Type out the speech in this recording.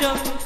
That.